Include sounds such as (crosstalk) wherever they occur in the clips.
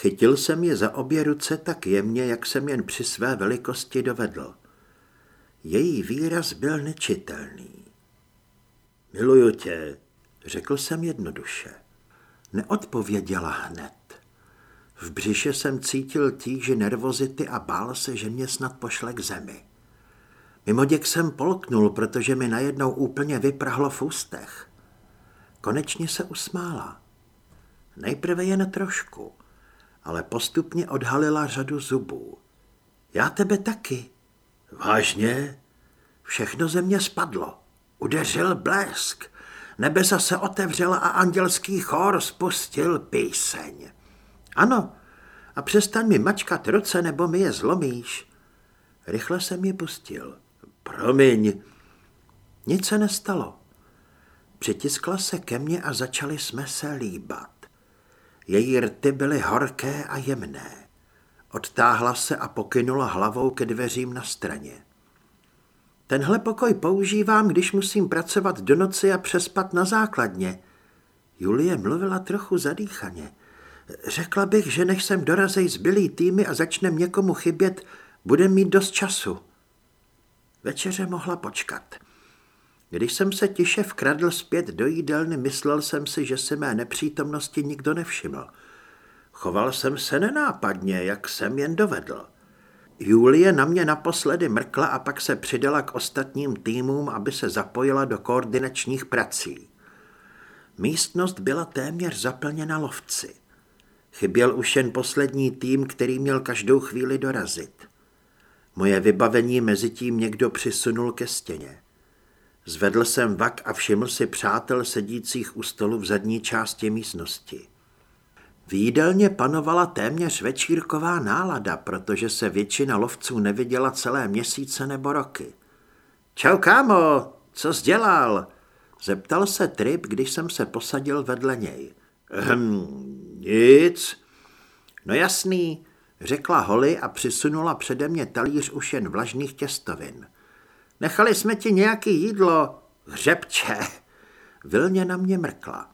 Chytil jsem je za obě ruce tak jemně, jak jsem jen při své velikosti dovedl. Její výraz byl nečitelný. Miluju tě, řekl jsem jednoduše. Neodpověděla hned. V břiše jsem cítil tíži nervozity a bál se, že mě snad pošle k zemi. Mimoděk jsem polknul, protože mi najednou úplně vyprahlo v ústech. Konečně se usmála. Nejprve jen trošku, ale postupně odhalila řadu zubů. Já tebe taky. Vážně? Všechno ze mě spadlo. Udeřil blesk. Nebesa se otevřela a andělský chor spustil píseň. Ano, a přestaň mi mačkat ruce, nebo mi je zlomíš. Rychle jsem ji pustil. Promiň. Nic se nestalo. Přitiskla se ke mně a začali jsme se líbat. Její rty byly horké a jemné. Odtáhla se a pokynula hlavou ke dveřím na straně. Tenhle pokoj používám, když musím pracovat do noci a přespat na základně. Julie mluvila trochu zadýchaně. Řekla bych, že než sem dorazej zbylý týmy a začne někomu chybět, bude mít dost času. Večeře mohla počkat. Když jsem se tiše vkradl zpět do jídelny, myslel jsem si, že si mé nepřítomnosti nikdo nevšiml. Choval jsem se nenápadně, jak jsem jen dovedl. Julie na mě naposledy mrkla a pak se přidala k ostatním týmům, aby se zapojila do koordinačních prací. Místnost byla téměř zaplněna lovci. Chyběl už jen poslední tým, který měl každou chvíli dorazit. Moje vybavení mezi tím někdo přisunul ke stěně. Zvedl jsem vak a všiml si přátel sedících u stolu v zadní části místnosti. V jídelně panovala téměř večírková nálada, protože se většina lovců neviděla celé měsíce nebo roky. Čau, kámo, co jsi dělal? Zeptal se Trip, když jsem se posadil vedle něj. Hm, nic. No jasný, řekla Holly a přisunula přede mě talíř už jen vlažných těstovin. Nechali jsme ti nějaký jídlo, hřebče. Vilně na mě mrkla.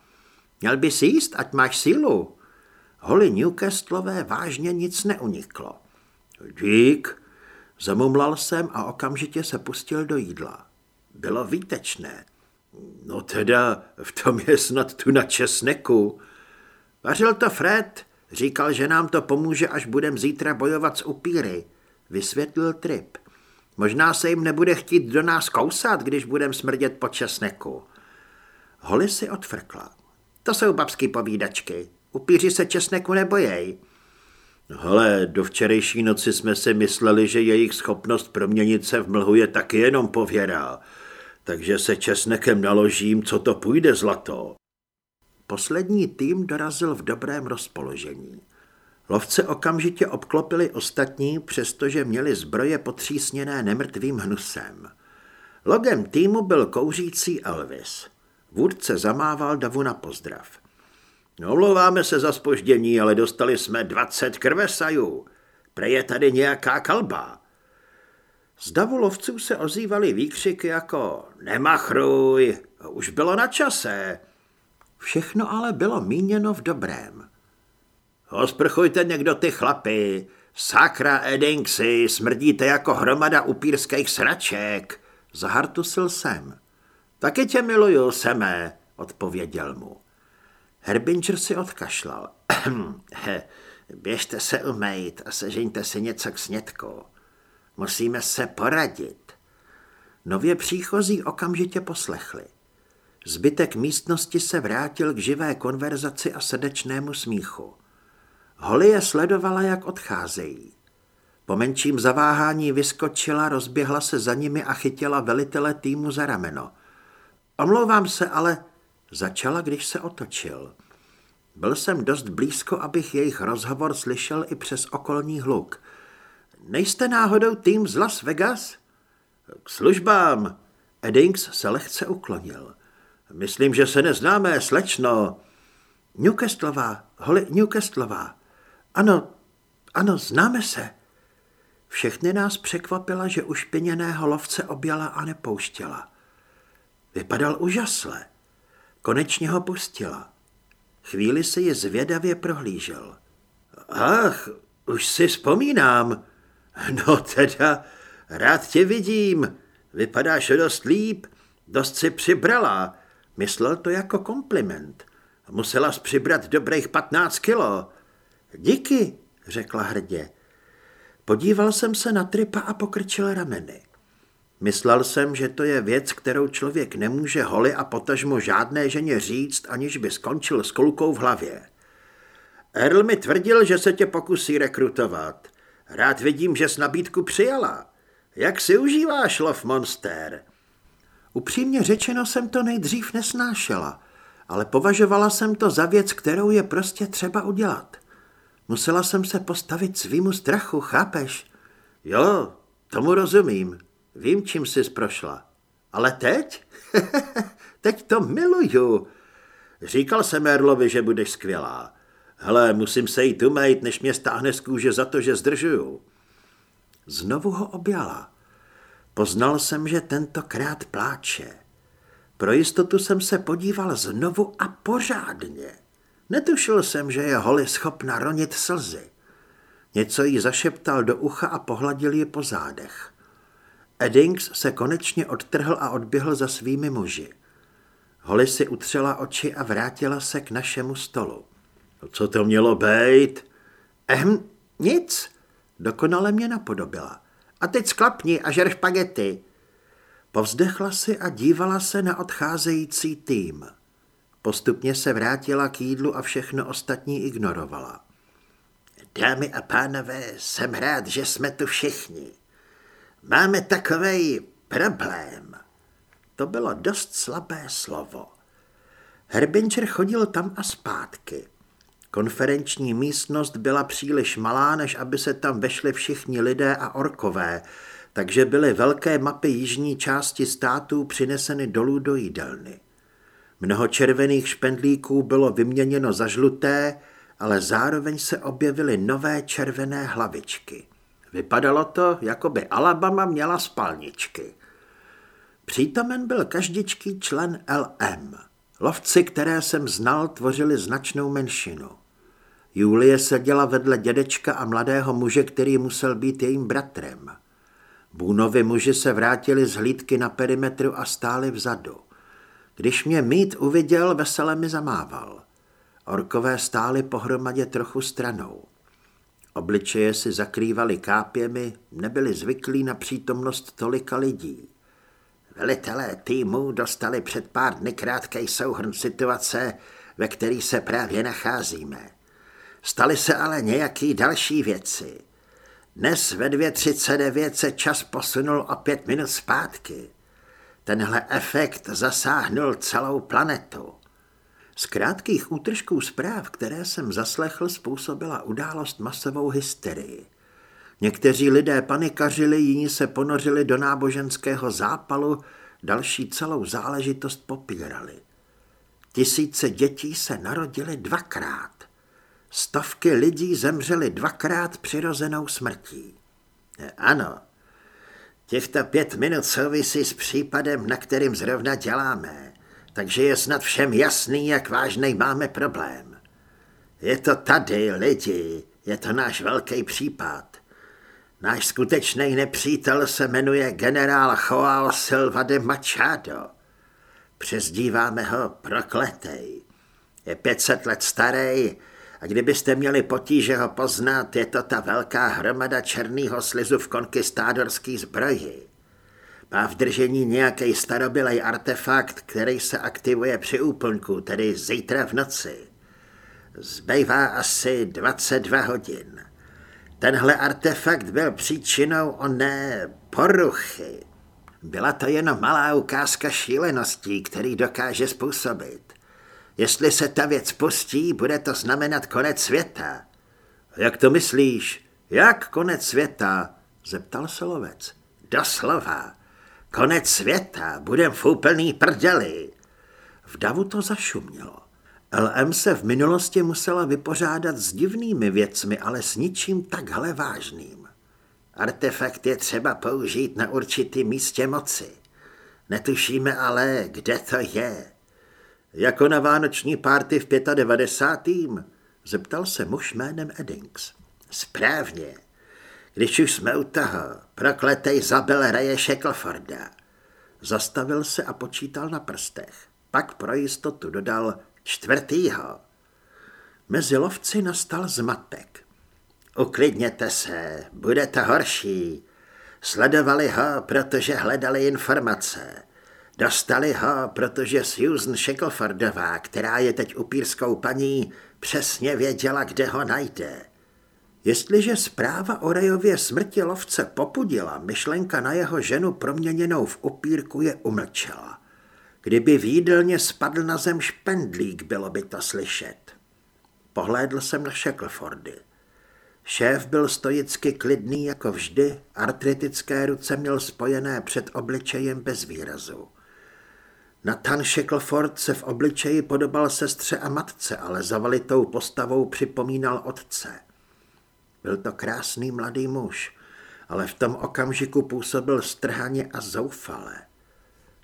Měl bys jíst, ať máš sílu. Holly Newcastlové vážně nic neuniklo. Dík, zamumlal jsem a okamžitě se pustil do jídla. Bylo výtečné. No teda, v tom je snad tu na česneku. Vařil to Fred, říkal, že nám to pomůže, až budem zítra bojovat s upíry, vysvětlil Trip. Možná se jim nebude chtít do nás kousat, když budem smrdět po česneku. Holly si odfrkla. To jsou babský povídačky. Upíři se česneku nebojej. Hele, do včerejší noci jsme si mysleli, že jejich schopnost proměnit se v mlhu je taky jenom pověra. Takže se česnekem naložím, co to půjde zlato. Poslední tým dorazil v dobrém rozpoložení. Lovce okamžitě obklopili ostatní, přestože měli zbroje potřísněné nemrtvým hnusem. Logem týmu byl kouřící Elvis. Vůdce zamával davu na pozdrav. Omlouváme se za spoždění, ale dostali jsme 20 krvesajů. Pre je tady nějaká kalba. Z davu lovců se ozývaly výkřiky jako nemachruj, už bylo na čase. Všechno ale bylo míněno v dobrém. Osprchujte někdo ty chlapy. Sakra Edinksy, smrdíte jako hromada upírských sraček. Zahartusil jsem. Taky tě miluju, Seme, odpověděl mu. Herbinger si odkašlal. (clears throat) Běžte se umejt a sežeňte si něco k snědku. Musíme se poradit. Nově příchozí okamžitě poslechli. Zbytek místnosti se vrátil k živé konverzaci a srdečnému smíchu. Holly je sledovala, jak odcházejí. Po menším zaváhání vyskočila, rozběhla se za nimi a chytila velitele týmu za rameno. Omlouvám se, ale začala, když se otočil. Byl jsem dost blízko, abych jejich rozhovor slyšel i přes okolní hluk. Nejste náhodou tým z Las Vegas? K službám. Eddings se lehce uklonil. Myslím, že se neznáme, slečno. Newcastlová, Holly Newcastlová. Ano, ano, známe se. Všechny nás překvapila, že ušpiněného lovce objala a nepouštěla. Vypadal úžasle. Konečně ho pustila. Chvíli se je zvědavě prohlížel. Ach, už si vzpomínám. No teda, rád tě vidím. Vypadáš dost líp, dost si přibrala. Myslel to jako kompliment. Musela přibrat dobrých 15 kilo. Díky, řekla hrdě. Podíval jsem se na tripa a pokrčil rameny. Myslel jsem, že to je věc, kterou člověk nemůže holi a potažmo žádné ženě říct, aniž by skončil s kulkou v hlavě. Earl mi tvrdil, že se tě pokusí rekrutovat. Rád vidím, že s nabídku přijala. Jak si užíváš, Love Monster? Upřímně řečeno jsem to nejdřív nesnášela, ale považovala jsem to za věc, kterou je prostě třeba udělat. Musela jsem se postavit svýmu strachu, chápeš? Jo, tomu rozumím. Vím, čím jsi prošla. Ale teď? (laughs) teď to miluju. Říkal jsem Erlovi, že budeš skvělá. Hele, musím se jít umejt, než mě stáhne z kůže za to, že zdržuju. Znovu ho objala. Poznal jsem, že tentokrát pláče. Pro jistotu jsem se podíval znovu a pořádně. Netušil jsem, že je Holly schopna ronit slzy. Něco jí zašeptal do ucha a pohladil ji po zádech. Eddings se konečně odtrhl a odběhl za svými muži. Holly si utřela oči a vrátila se k našemu stolu. No, co to mělo být? Ehm, nic. Dokonale mě napodobila. A teď sklapni a žer špagety. Povzdechla si a dívala se na odcházející tým. Postupně se vrátila k jídlu a všechno ostatní ignorovala. Dámy a pánové, jsem rád, že jsme tu všichni. Máme takový problém. To bylo dost slabé slovo. Herbinčer chodil tam a zpátky. Konferenční místnost byla příliš malá, než aby se tam vešli všichni lidé a orkové, takže byly velké mapy jižní části států přineseny dolů do jídelny. Mnoho červených špendlíků bylo vyměněno za žluté, ale zároveň se objevily nové červené hlavičky. Vypadalo to, jako by Alabama měla spalničky. Přítomen byl každičký člen LM. Lovci, které jsem znal, tvořili značnou menšinu. Julie seděla vedle dědečka a mladého muže, který musel být jejím bratrem. Bůnovi muži se vrátili z hlídky na perimetru a stáli vzadu. Když mě mít uviděl, vesele mi zamával. Orkové stály pohromadě trochu stranou. Obličeje si zakrývali kápěmi, nebyli zvyklí na přítomnost tolika lidí. Velitelé týmu dostali před pár dny krátký souhrn situace, ve který se právě nacházíme. Staly se ale nějaký další věci. Dnes ve 2.39 se čas posunul o pět minut zpátky. Tenhle efekt zasáhnul celou planetu. Z krátkých útržků zpráv, které jsem zaslechl, způsobila událost masovou hysterii. Někteří lidé panikařili, jiní se ponořili do náboženského zápalu, další celou záležitost popírali. Tisíce dětí se narodily dvakrát. Stovky lidí zemřely dvakrát přirozenou smrtí. Ano, těchto pět minut souvisí s případem, na kterým zrovna děláme, takže je snad všem jasný, jak vážný máme problém. Je to tady, lidi, je to náš velký případ. Náš skutečný nepřítel se jmenuje generál Joao Silva de Machado. Přezdíváme ho prokletej. Je 500 let starý a kdybyste měli potíže ho poznat, je to ta velká hromada černého slizu v konkistádorský zbroji. Má v držení nějaký starobylej artefakt, který se aktivuje při úplnku, tedy zítra v noci. Zbývá asi 22 hodin. Tenhle artefakt byl příčinou oné poruchy. Byla to jen malá ukázka šíleností, který dokáže způsobit. Jestli se ta věc pustí, bude to znamenat konec světa. Jak to myslíš? Jak konec světa? Zeptal se lovec. Doslova. Konec světa, budem v úplný prdeli. V davu to zašumělo. LM se v minulosti musela vypořádat s divnými věcmi, ale s ničím takhle vážným. Artefakt je třeba použít na určitý místě moci. Netušíme ale, kde to je. Jako na vánoční párty v 95. Zeptal se muž jménem Eddings. Správně. Když už jsme u toho, prokletej zabil Raje Shackleforda. Zastavil se a počítal na prstech. Pak pro jistotu dodal čtvrtýho. Mezi lovci nastal zmatek. Uklidněte se, bude to horší. Sledovali ho, protože hledali informace. Dostali ho, protože Susan Shacklefordová, která je teď upírskou paní, přesně věděla, kde ho najde. Jestliže zpráva o Rejově smrti lovce popudila, myšlenka na jeho ženu proměněnou v upírku je umlčela. Kdyby výdelně spadl na zem špendlík, bylo by to slyšet. Pohlédl jsem na Shacklefordy. Šéf byl stoicky klidný jako vždy, artritické ruce měl spojené před obličejem bez výrazu. Nathan Shackleford se v obličeji podobal sestře a matce, ale zavalitou postavou připomínal otce. Byl to krásný mladý muž, ale v tom okamžiku působil strhaně a zoufale.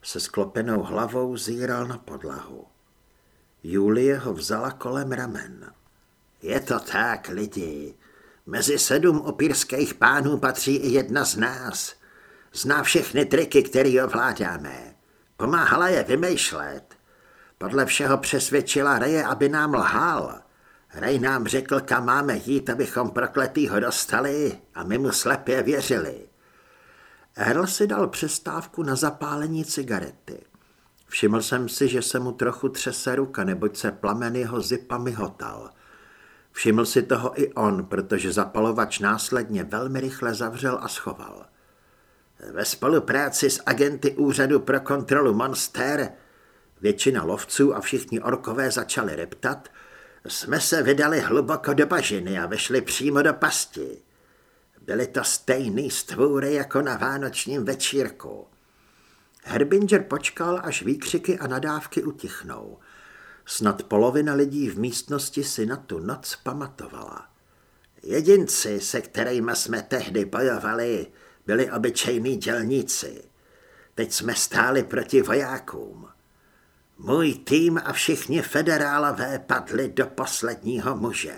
Se sklopenou hlavou zíral na podlahu. Julie ho vzala kolem ramen. Je to tak, lidi. Mezi sedm opírských pánů patří i jedna z nás. Zná všechny triky, které ovládáme. Pomáhala je vymýšlet. Podle všeho přesvědčila Reje, aby nám lhal. Rej nám řekl, kam máme jít, abychom prokletýho dostali a my mu slepě věřili. Earl si dal přestávku na zapálení cigarety. Všiml jsem si, že se mu trochu třese ruka, neboť se plamen jeho zipa myhotal. Všiml si toho i on, protože zapalovač následně velmi rychle zavřel a schoval. Ve spolupráci s agenty Úřadu pro kontrolu monster většina lovců a všichni orkové začali reptat, jsme se vydali hluboko do bažiny a vešli přímo do pasti. Byly to stejný stvůry jako na vánočním večírku. Herbinger počkal, až výkřiky a nadávky utichnou. Snad polovina lidí v místnosti si na tu noc pamatovala. Jedinci, se kterými jsme tehdy bojovali, byli obyčejní dělníci. Teď jsme stáli proti vojákům. Můj tým a všichni federálové padli do posledního muže.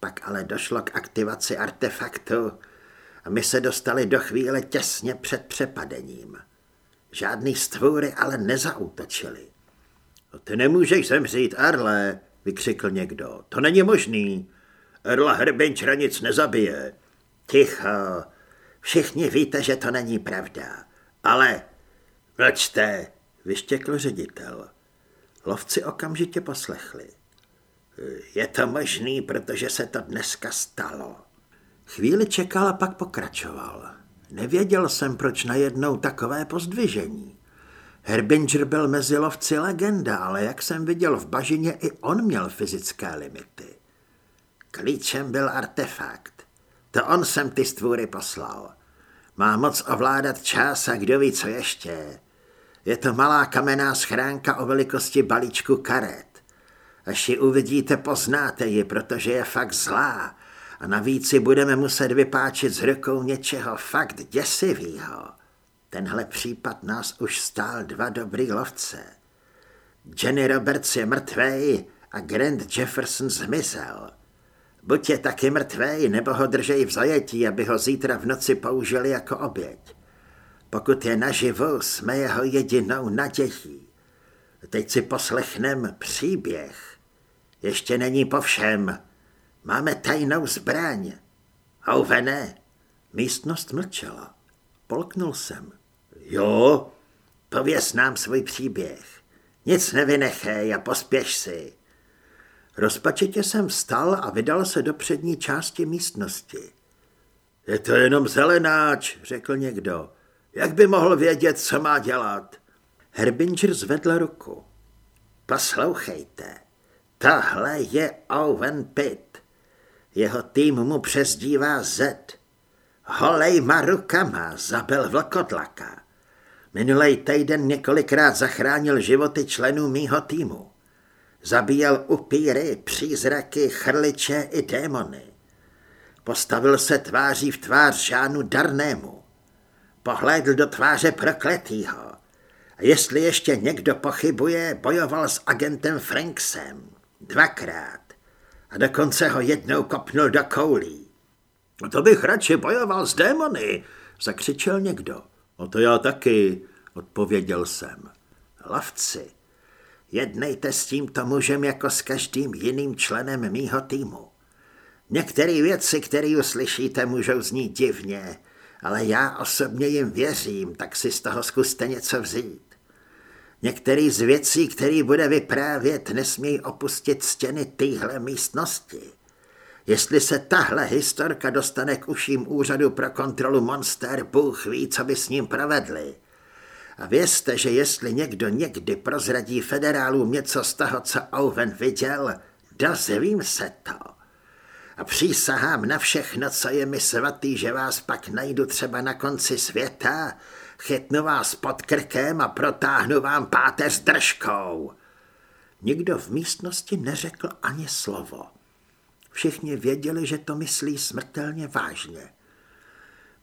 Pak ale došlo k aktivaci artefaktu a my se dostali do chvíle těsně před přepadením. Žádný stvůry ale nezautočili. No ty nemůžeš zemřít, Arle, vykřikl někdo. To není možný. Erla Herbinčra nic nezabije. Ticho, všichni víte, že to není pravda. Ale mlčte, vyštěkl ředitel. Lovci okamžitě poslechli. Je to možný, protože se to dneska stalo. Chvíli čekal a pak pokračoval. Nevěděl jsem, proč najednou takové pozdvižení. Herbinger byl mezi lovci legenda, ale jak jsem viděl v bažině, i on měl fyzické limity. Klíčem byl artefakt. To on jsem ty stvůry poslal. Má moc ovládat čas a kdo ví, co ještě. Je to malá kamenná schránka o velikosti balíčku karet. Až ji uvidíte, poznáte ji, protože je fakt zlá. A navíc si budeme muset vypáčit s rukou něčeho fakt děsivého. Tenhle případ nás už stál dva dobrý lovce. Jenny Roberts je mrtvej a Grant Jefferson zmizel. Buď je taky mrtvej, nebo ho držej v zajetí, aby ho zítra v noci použili jako oběť. Pokud je naživu, jsme jeho jedinou nadějí. Teď si poslechnem příběh. Ještě není po všem. Máme tajnou zbraň. Houvene. Místnost mlčela. Polknul jsem. Jo, pověs nám svůj příběh. Nic nevynechej a pospěš si. Rozpačitě jsem vstal a vydal se do přední části místnosti. Je to jenom zelenáč, řekl někdo. Jak by mohl vědět, co má dělat? Herbinger zvedl ruku. Poslouchejte, tohle je Owen Pitt. Jeho tým mu přezdívá Z. Holejma rukama zabil vlkodlaka. Minulej týden několikrát zachránil životy členů mýho týmu. Zabíjel upíry, přízraky, chrliče i démony. Postavil se tváří v tvář Žánu Darnému. Pohlédl do tváře prokletýho. A jestli ještě někdo pochybuje, bojoval s agentem Franksem. Dvakrát. a dokonce ho jednou kopnul do koulí. To bych radši bojoval s démony, zakřičel někdo. O to já taky, odpověděl jsem. Lavci, jednejte s tímto mužem jako s každým jiným členem mýho týmu. Některé věci, které uslyšíte, můžou znít divně, ale já osobně jim věřím, tak si z toho zkuste něco vzít. Některý z věcí, který bude vyprávět, nesmějí opustit stěny téhle místnosti. Jestli se tahle historka dostane k uším úřadu pro kontrolu monster, Bůh ví, co by s ním provedli. A vězte, že jestli někdo někdy prozradí federálům něco z toho, co Owen viděl, dozvím se to. A přísahám na všechno, co je mi svatý, že vás pak najdu třeba na konci světa, chytnu vás pod krkem a protáhnu vám páteř držkou. Nikdo v místnosti neřekl ani slovo. Všichni věděli, že to myslí smrtelně vážně.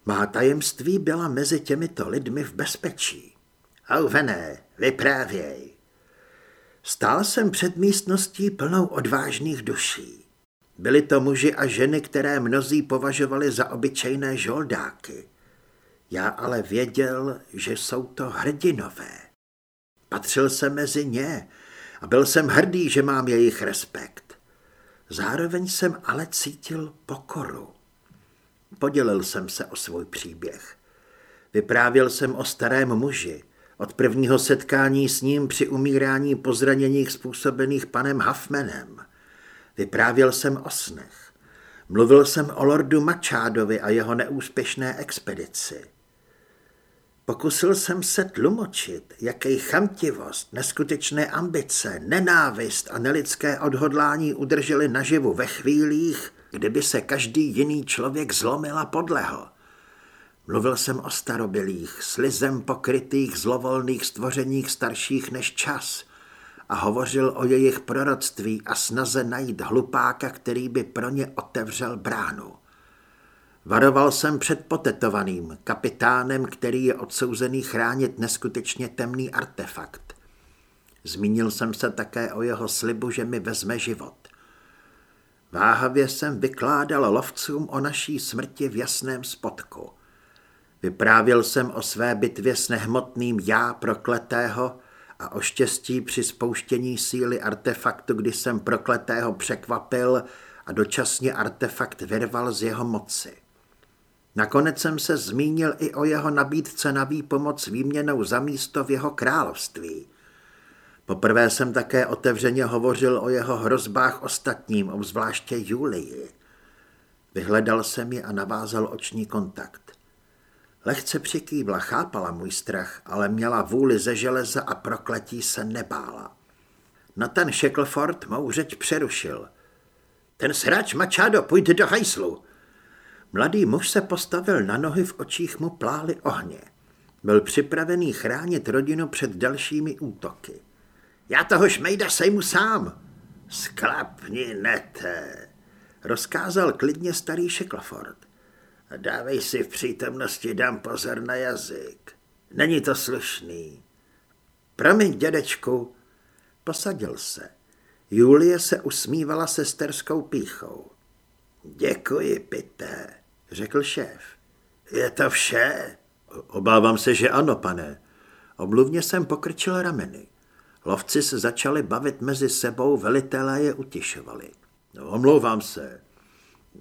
Má tajemství byla mezi těmito lidmi v bezpečí. Auvené, vyprávěj. Stál jsem před místností plnou odvážných duší. Byli to muži a ženy, které mnozí považovali za obyčejné žoldáky. Já ale věděl, že jsou to hrdinové. Patřil jsem mezi ně a byl jsem hrdý, že mám jejich respekt. Zároveň jsem ale cítil pokoru. Podělil jsem se o svůj příběh. Vyprávěl jsem o starém muži, od prvního setkání s ním při umírání po zraněních způsobených panem Huffmanem. Vyprávěl jsem o snech. Mluvil jsem o lordu Mačádovi a jeho neúspěšné expedici. Pokusil jsem se tlumočit, jaký chamtivost, neskutečné ambice, nenávist a nelidské odhodlání udrželi naživu ve chvílích, kdyby se každý jiný člověk zlomil a podlehl. Mluvil jsem o starobilých, slizem pokrytých zlovolných stvořeních starších než čas a hovořil o jejich proroctví a snaze najít hlupáka, který by pro ně otevřel bránu. Varoval jsem před potetovaným, kapitánem, který je odsouzený chránit neskutečně temný artefakt. Zmínil jsem se také o jeho slibu, že mi vezme život. Váhavě jsem vykládal lovcům o naší smrti v jasném spotku. Vyprávěl jsem o své bitvě s nehmotným já prokletého a o štěstí při spouštění síly artefaktu, kdy jsem prokletého překvapil a dočasně artefakt vyrval z jeho moci. Nakonec jsem se zmínil i o jeho nabídce na výpomoc výměnou za místo v jeho království. Poprvé jsem také otevřeně hovořil o jeho hrozbách ostatním, obzvláště Julii. Vyhledal jsem ji a navázal oční kontakt. Lehce přikývla, chápala můj strach, ale měla vůli ze železa a prokletí se nebála. Na ten Shackleford mou řeč přerušil. Ten srač Machado, půjde do hajslu. Mladý muž se postavil na nohy, v očích mu plály ohně. Byl připravený chránit rodinu před dalšími útoky. Já toho šmejda sejmu sám. Sklapni nete, rozkázal klidně starý Shackleford. Dávej si v přítomnosti, dám pozor na jazyk. Není to slušný. Promiň, dědečku. Posadil se. Julie se usmívala sesterskou píchou. Děkuji, Pité řekl šéf. Je to vše? Obávám se, že ano, pane. Obluvně jsem pokrčil rameny. Lovci se začali bavit mezi sebou, velitelé je utišovali. No, omlouvám se.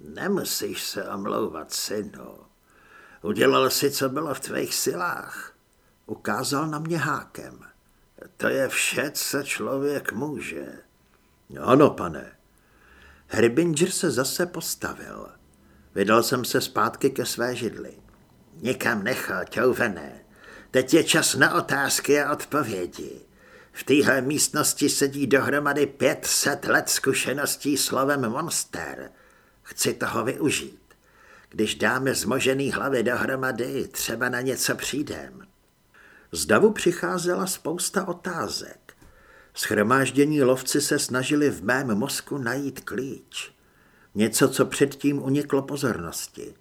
Nemusíš se omlouvat, synu. Udělal si, co bylo v tvých silách. Ukázal na mě hákem. To je vše, co člověk může. Ano, pane. Herbinger se zase postavil. Vydal jsem se zpátky ke své židli. Nikam nechoď, ouvené. Teď je čas na otázky a odpovědi. V téhle místnosti sedí dohromady 500 let zkušeností slovem monster. Chci toho využít. Když dáme zmožený hlavy dohromady, třeba na něco přijdem. Z davu přicházela spousta otázek. Schromáždění lovci se snažili v mém mozku najít klíč. Něco, co předtím uniklo pozornosti.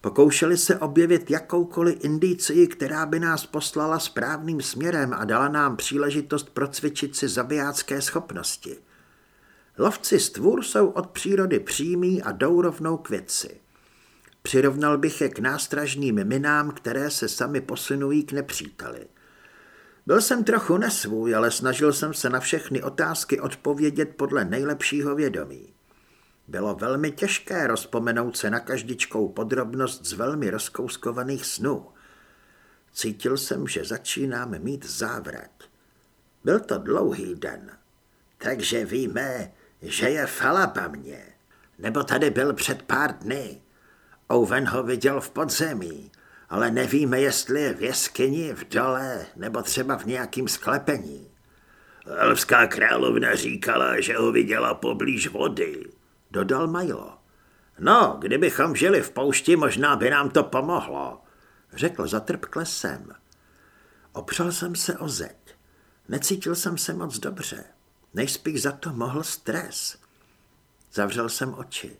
Pokoušeli se objevit jakoukoliv indicii, která by nás poslala správným směrem a dala nám příležitost procvičit si zabijácké schopnosti. Lovci stvůr jsou od přírody přímí a jdou rovnou k věci. Přirovnal bych je k nástražným minám, které se sami posunují k nepříteli. Byl jsem trochu nesvůj, ale snažil jsem se na všechny otázky odpovědět podle nejlepšího vědomí. Bylo velmi těžké rozpomenout se na každičkou podrobnost z velmi rozkouskovaných snů. Cítil jsem, že začínám mít závrat. Byl to dlouhý den. Takže víme, že je falaba mě. Nebo tady byl před pár dny. Owen ho viděl v podzemí, ale nevíme, jestli je v jeskyni, v dole, nebo třeba v nějakým sklepení. Elfská královna říkala, že ho viděla poblíž vody, dodal Milo. No, kdybychom žili v poušti, možná by nám to pomohlo, řekl zatrpkle sem. Opřel jsem se o zeď. Necítil jsem se moc dobře. Nejspíš za to mohl stres. Zavřel jsem oči.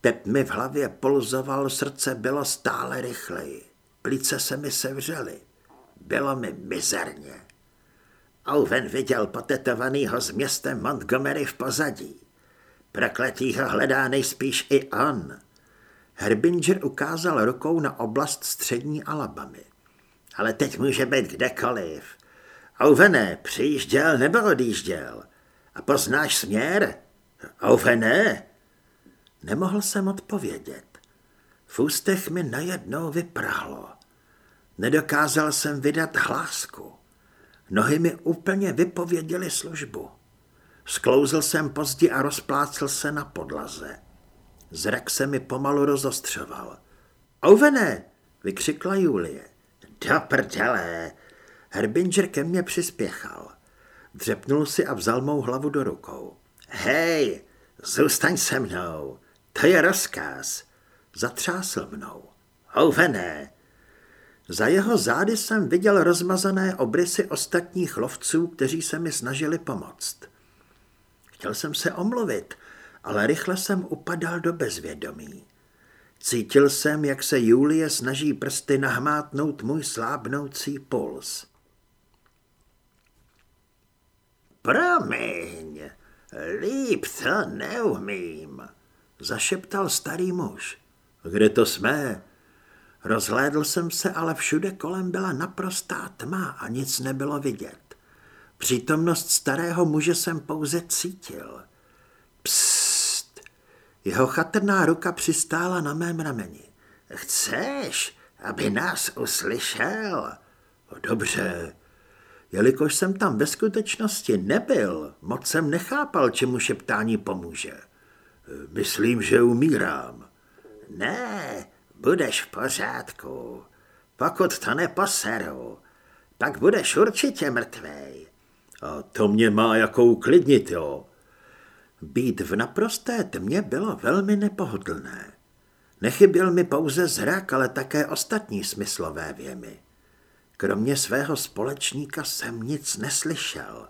Tep mi v hlavě polzoval, srdce bylo stále rychleji. Plíce se mi sevřely. Bylo mi mizerně. Owen viděl potetovanýho s městem Montgomery v pozadí. Prokletýho hledá nejspíš i on. Herbinger ukázal rukou na oblast střední Alabamy. Ale teď může být kdekoliv. Ovene, přijížděl nebo odjížděl? A poznáš směr? Ovene? Nemohl jsem odpovědět. V ústech mi najednou vyprahlo. Nedokázal jsem vydat hlásku. Nohy mi úplně vypověděly službu. Sklouzl jsem pozdě a rozplácel se na podlaze. Zrak se mi pomalu rozostřoval. Ovene, vykřikla Julie. Do prdele! Herbinger ke mně přispěchal. Dřepnul si a vzal mou hlavu do rukou. Hej, zůstaň se mnou, to je rozkaz. Zatřásl mnou. Ovene! Za jeho zády jsem viděl rozmazané obrysy ostatních lovců, kteří se mi snažili pomoct. Chtěl jsem se omluvit, ale rychle jsem upadal do bezvědomí. Cítil jsem, jak se Julie snaží prsty nahmátnout můj slábnoucí puls. Promiň, líp to neumím, zašeptal starý muž. Kde to jsme? Rozhlédl jsem se, ale všude kolem byla naprostá tma a nic nebylo vidět. Přítomnost starého muže jsem pouze cítil. Psst! Jeho chatrná ruka přistála na mém rameni. Chceš, aby nás uslyšel? Dobře. Jelikož jsem tam ve skutečnosti nebyl, moc jsem nechápal, čemu šeptání pomůže. Myslím, že umírám. Ne, budeš v pořádku. Pokud to neposeru, pak budeš určitě mrtvej. A to mě má jako uklidnit, jo. Být v naprosté tmě bylo velmi nepohodlné. Nechyběl mi pouze zrak, ale také ostatní smyslové věmy. Kromě svého společníka jsem nic neslyšel.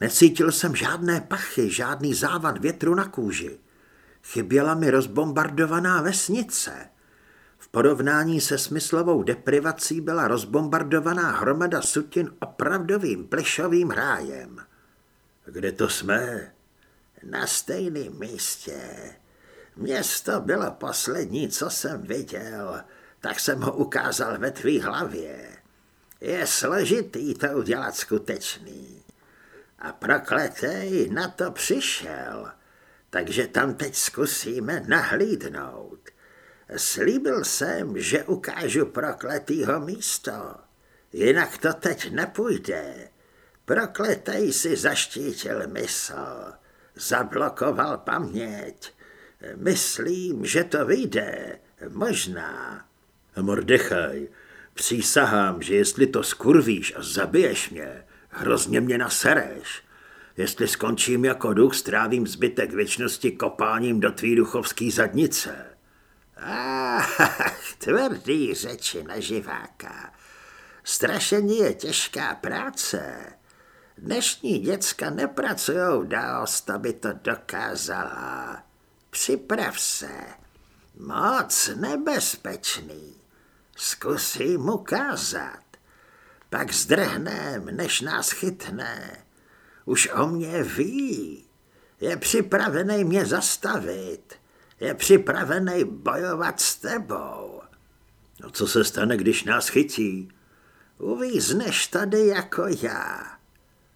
Necítil jsem žádné pachy, žádný závan větru na kůži. Chyběla mi rozbombardovaná vesnice. V porovnání se smyslovou deprivací byla rozbombardovaná hromada sutin opravdovým plišovým rájem. Kde to jsme? Na stejném místě. Město bylo poslední, co jsem viděl, tak jsem ho ukázal ve tvý hlavě. Je složitý to udělat skutečný. A prokletej na to přišel – takže tam teď zkusíme nahlídnout. Slíbil jsem, že ukážu prokletýho místo, jinak to teď nepůjde. Prokletej si zaštítil mysl, zablokoval paměť. Myslím, že to vyjde, možná. Mordechaj, přísahám, že jestli to skurvíš a zabiješ mě, hrozně mě nasereš. Jestli skončím jako duch, strávím zbytek věčnosti kopáním do tvý duchovský zadnice. Ach, tvrdý řeči na živáka. Strašení je těžká práce. Dnešní děcka nepracujou dost, aby to dokázala. Připrav se. Moc nebezpečný. Zkusím ukázat. Pak zdrhnem, než nás chytne. Už o mě ví. Je připravený mě zastavit. Je připravený bojovat s tebou. No co se stane, když nás chytí? Uvízneš tady jako já.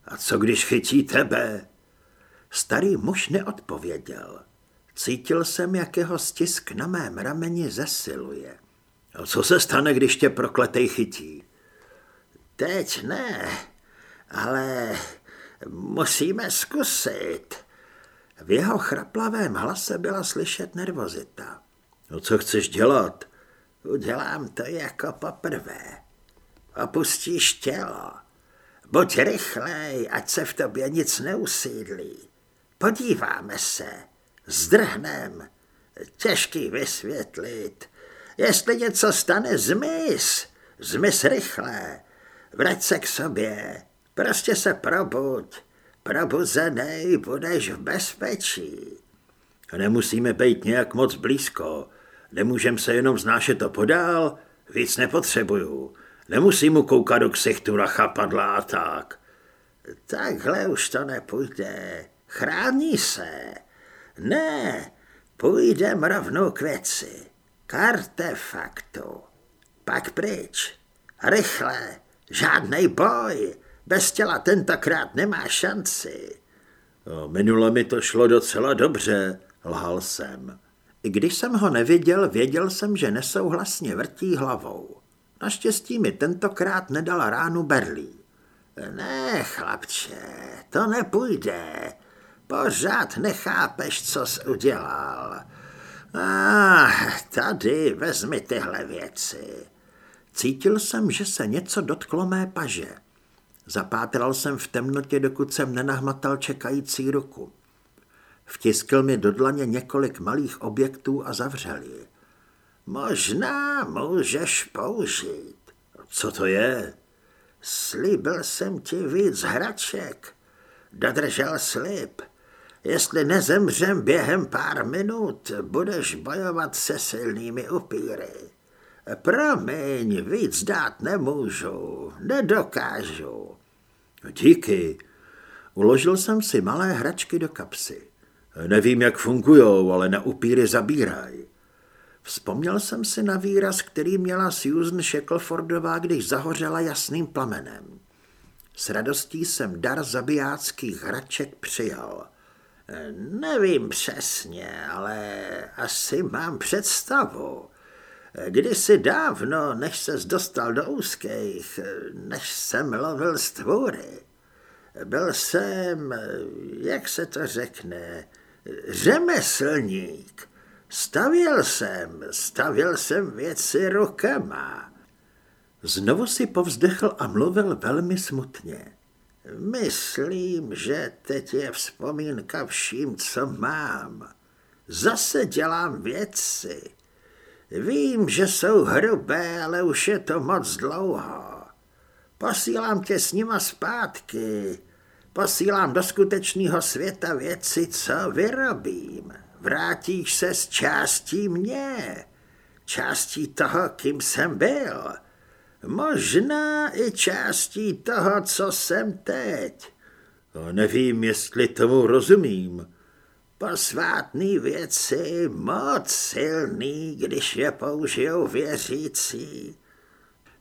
A co když chytí tebe? Starý muž neodpověděl. Cítil jsem, jak jeho stisk na mém rameni zesiluje. A co se stane, když tě prokletej chytí? Teď ne, ale musíme zkusit. V jeho chraplavém hlase byla slyšet nervozita. No co chceš dělat? Udělám to jako poprvé. Opustíš tělo. Buď rychlej, ať se v tobě nic neusídlí. Podíváme se. Zdrhnem. Těžký vysvětlit. Jestli něco stane, zmiz. Zmiz rychle. Vrať se k sobě. Prostě se probuď. Probuzenej budeš v bezpečí. Nemusíme být nějak moc blízko. Nemůžem se jenom znášet to podál. Víc nepotřebuju. Nemusím mu koukat do ksichtu na chapadla a tak. Takhle už to nepůjde. Chrání se. Ne, půjdem rovnou k věci. K artefaktu. Pak pryč. Rychle. Žádnej boj. Bez těla tentokrát nemá šanci. Minule mi to šlo docela dobře, lhal jsem. I když jsem ho neviděl, věděl jsem, že nesouhlasně vrtí hlavou. Naštěstí mi tentokrát nedala ránu berlí. Ne, chlapče, to nepůjde. Pořád nechápeš, co jsi udělal. Ah, tady vezmi tyhle věci. Cítil jsem, že se něco dotklo mé paže. Zapátral jsem v temnotě, dokud jsem nenahmatal čekající ruku. Vtiskl mi do dlaně několik malých objektů a zavřel ji. Možná můžeš použít. Co to je? Slíbil jsem ti víc hraček. Dodržel slib. Jestli nezemřem během pár minut, budeš bojovat se silnými upíry. Promiň, víc dát nemůžu, nedokážu. Díky. Uložil jsem si malé hračky do kapsy. Nevím, jak fungujou, ale na upíry zabíraj. Vzpomněl jsem si na výraz, který měla Susan Shacklefordová, když zahořela jasným plamenem. S radostí jsem dar zabijáckých hraček přijal. Nevím přesně, ale asi mám představu. Kdysi dávno, než ses dostal do úzkých, než jsem lovil stvůry, byl jsem, jak se to řekne, řemeslník. Stavěl jsem, stavěl jsem věci rukama. Znovu si povzdechl a mluvil velmi smutně. Myslím, že teď je vzpomínka vším, co mám. Zase dělám věci. Vím, že jsou hrubé, ale už je to moc dlouho. Posílám tě s nima zpátky. Posílám do skutečného světa věci, co vyrobím. Vrátíš se s částí mě, částí toho, kým jsem byl. Možná i částí toho, co jsem teď. No, nevím, jestli tomu rozumím. Posvátný věci moc silný, když je použijou věřící.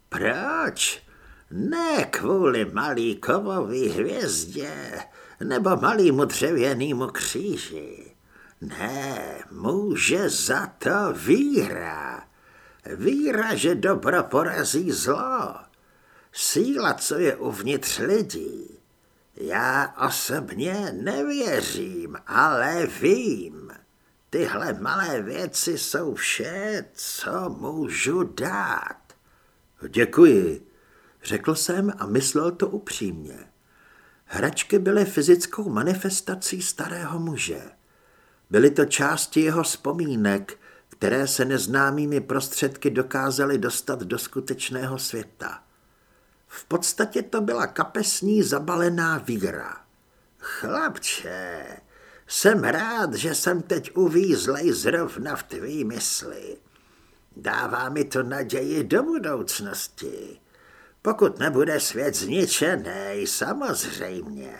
Proč? Ne kvůli malý kovový hvězdě nebo malýmu dřevěnému kříži. Ne, může za to víra. Víra, že dobro porazí zlo. Síla, co je uvnitř lidí. Já osobně nevěřím, ale vím. Tyhle malé věci jsou vše, co můžu dát. Děkuji, řekl jsem a myslel to upřímně. Hračky byly fyzickou manifestací starého muže. Byly to části jeho vzpomínek, které se neznámými prostředky dokázaly dostat do skutečného světa. V podstatě to byla kapesní zabalená víra. Chlapče, jsem rád, že jsem teď uvízlej zrovna v tvý mysli. Dává mi to naději do budoucnosti. Pokud nebude svět zničený, samozřejmě.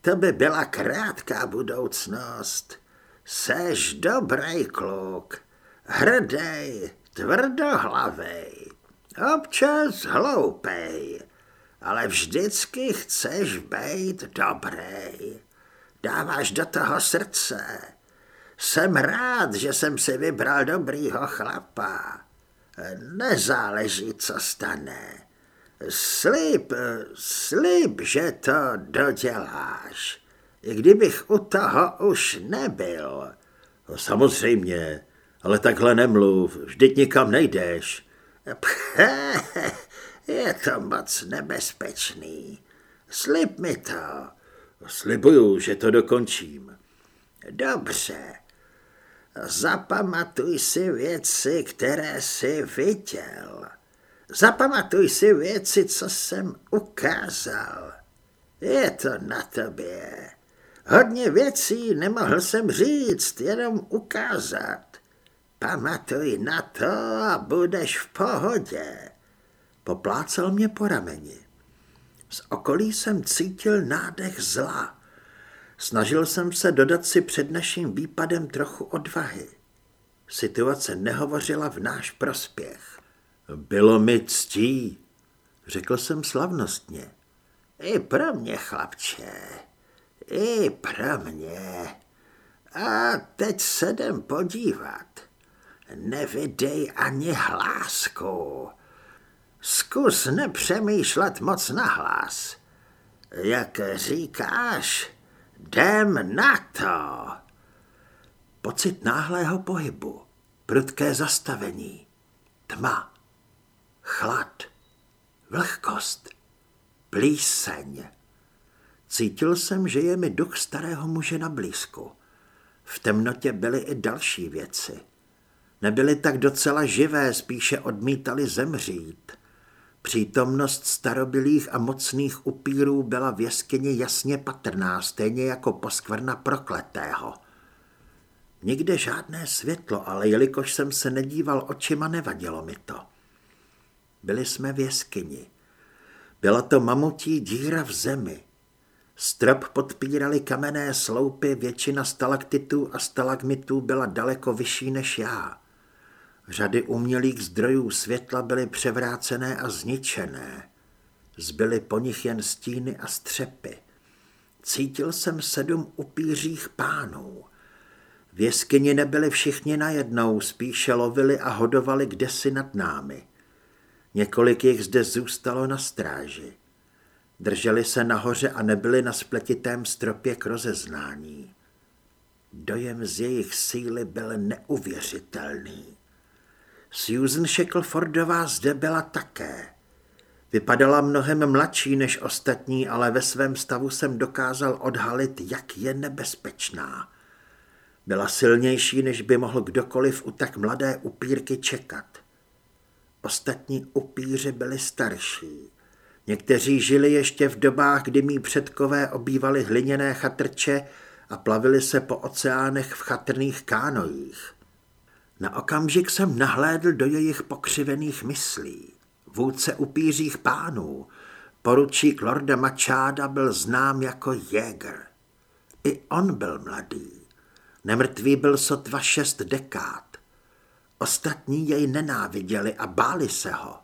to by byla krátká budoucnost. Seš dobrý kluk, hrdej, tvrdohlavej, občas hloupej, ale vždycky chceš být dobrý. Dáváš do toho srdce. Jsem rád, že jsem si vybral dobrýho chlapa. Nezáleží, co stane. Slib, slib, že to doděláš. I kdybych u toho už nebyl. Samozřejmě, ale takhle nemluv, vždyť nikam nejdeš. Pche, je to moc nebezpečný. Slib mi to. Slibuju, že to dokončím. Dobře. Zapamatuj si věci, které jsi viděl. Zapamatuj si věci, co jsem ukázal. Je to na tobě. Hodně věcí nemohl jsem říct, jenom ukázat. Pamatuj na to a budeš v pohodě. Poplácal mě po rameni. Z okolí jsem cítil nádech zla. Snažil jsem se dodat si před naším výpadem trochu odvahy. Situace nehovořila v náš prospěch. Bylo mi ctí, řekl jsem slavnostně. I pro mě, chlapče, i pro mě. A teď se jdem podívat. Nevydej ani hlásku. Zkus nepřemýšlet moc nahlas. Jak říkáš, jdem na to. Pocit náhlého pohybu, prudké zastavení, tma, chlad, vlhkost, plíseň. Cítil jsem, že je mi duch starého muže na blízku. V temnotě byly i další věci. Nebyly tak docela živé, spíše odmítali zemřít. Přítomnost starobilých a mocných upírů byla v jeskyni jasně patrná, stejně jako poskvrna prokletého. Nikde žádné světlo, ale jelikož jsem se nedíval očima, nevadilo mi to. Byli jsme v jeskyni. Byla to mamutí díra v zemi. Strop podpírali kamenné sloupy, většina stalaktitů a stalagmitů byla daleko vyšší než já. Řady umělých zdrojů světla byly převrácené a zničené. Zbyly po nich jen stíny a střepy. Cítil jsem sedm upířích pánů. V jeskyni nebyli všichni najednou, spíše lovili a hodovali kdesi nad námi. Několik jich zde zůstalo na stráži. Drželi se nahoře a nebyli na spletitém stropě k rozeznání. Dojem z jejich síly byl neuvěřitelný. Susan Shacklefordová zde byla také. Vypadala mnohem mladší než ostatní, ale ve svém stavu jsem dokázal odhalit, jak je nebezpečná. Byla silnější, než by mohl kdokoliv u tak mladé upírky čekat. Ostatní upíři byli starší. Někteří žili ještě v dobách, kdy mý předkové obývali hliněné chatrče a plavili se po oceánech v chatrných kánojích. Na okamžik jsem nahlédl do jejich pokřivených myslí. Vůdce upířích pánů, poručík Lorda Mačáda byl znám jako Jäger. I on byl mladý. Nemrtvý byl sotva šest dekád. Ostatní jej nenáviděli a báli se ho.